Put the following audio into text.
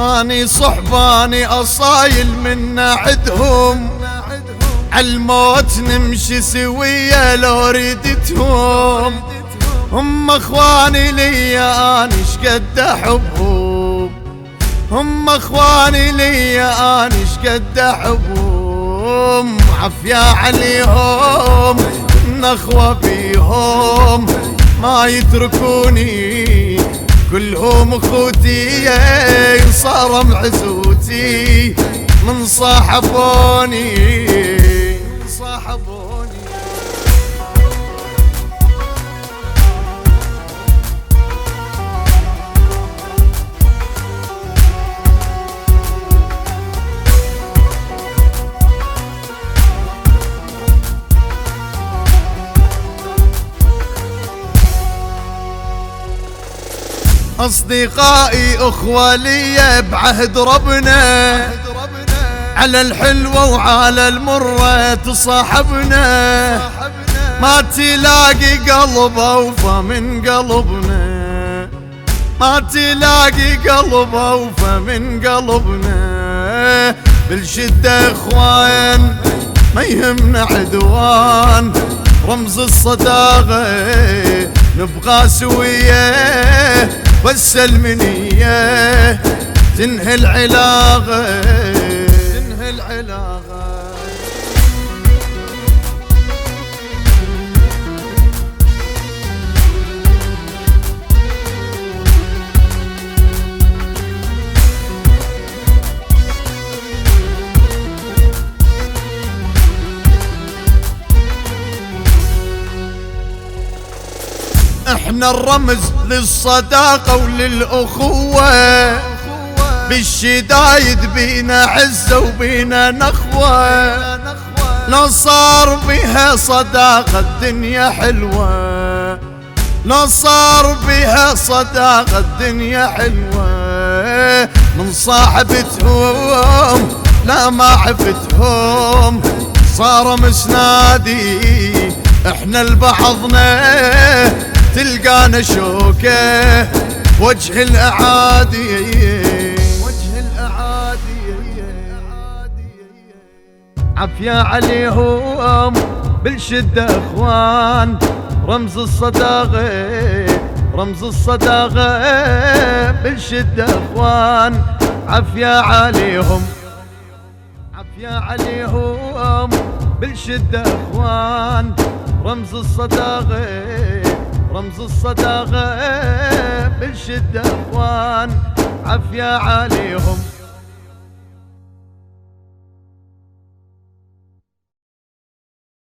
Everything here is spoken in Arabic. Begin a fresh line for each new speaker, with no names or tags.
أني صحباني أصايل من عدهم عالموت نمشي سوية لو ردتهم هم أخواني لي أني شقد احبهم هم أخواني لي أني شقد احبهم عفيا عليهم نخوة بيهم ما يتركوني. كلهم اخوتي صار معزوتي. من صاحبوني صاحبوني. أصدقائي أخوة لي بعهد ربنا. على الحلوة وعلى المرة تصاحبنا. ما تلاقي قلب أوفى من قلبنا. ما تلاقي قلب أوفى من قلبنا. بالشدة إخوان ما يهمنا عدوان. رمز الصداقة نبغى سوية. بس المنية تنهي العلاقة. تنهي العلاقة. إحنا الرمز للصداقة وللأخوة. بالشدايد بينا عزة وبينا نخوة. لو صار بها صداقة الدنيا حلوة. لو صار بها صداقة الدنيا حلوة. من صاحبتهم لا ما عفتهم. صار مسنادي إحنا لبعضنا. تلقانا شوكة. وجه الأعادي. وجه الأعادي. عفيا عليهم بالشدة أخوان. رمز الصداقة رمز الصداقة بالشدة أخوان. عفيا عليهم عفيا عليهم بالشدة أخوان. رمز الصداقة رمز الصداقة بالشدة أخوان. عفيا عليهم.